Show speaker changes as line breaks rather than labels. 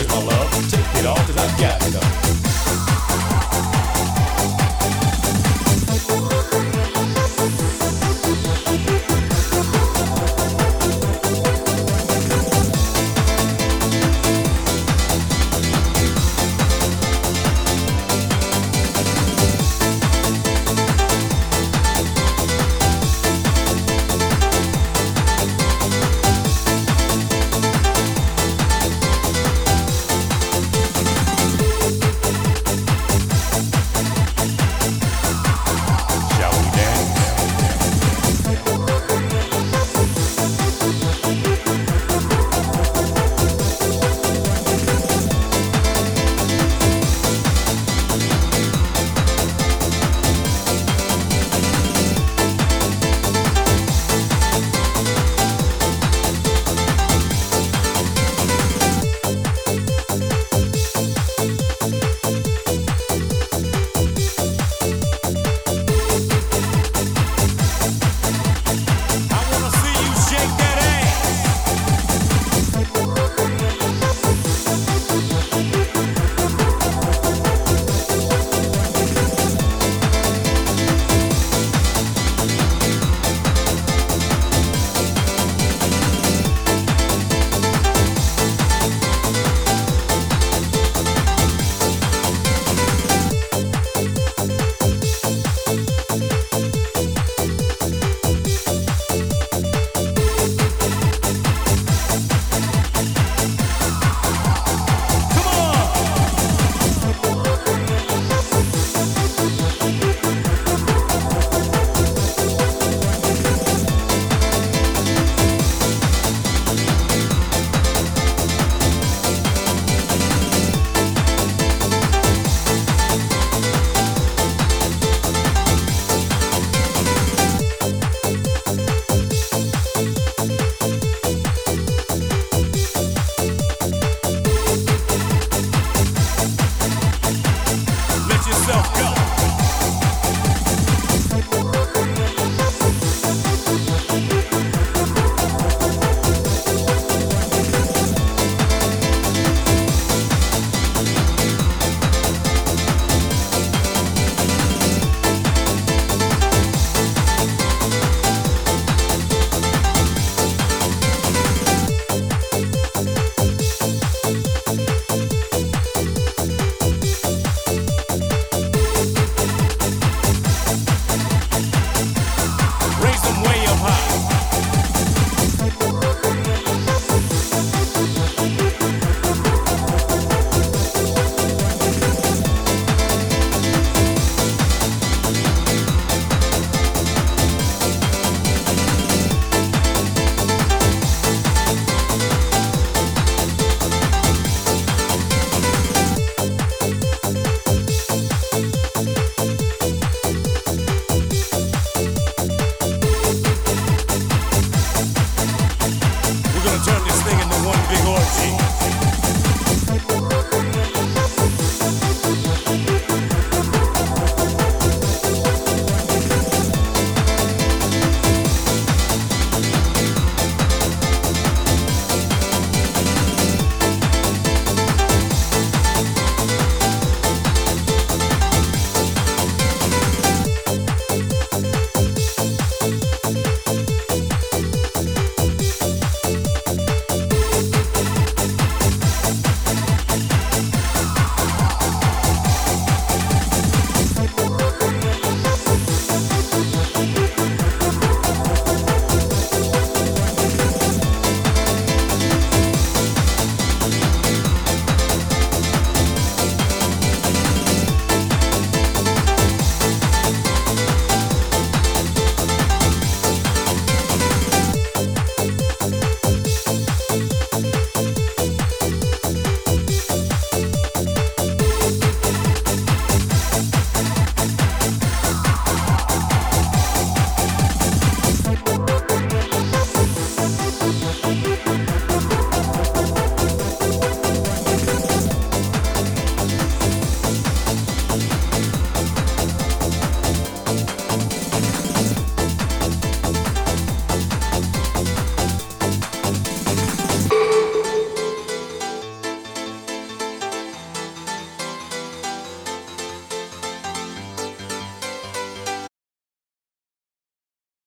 here's my love, take it all, cause I got enough.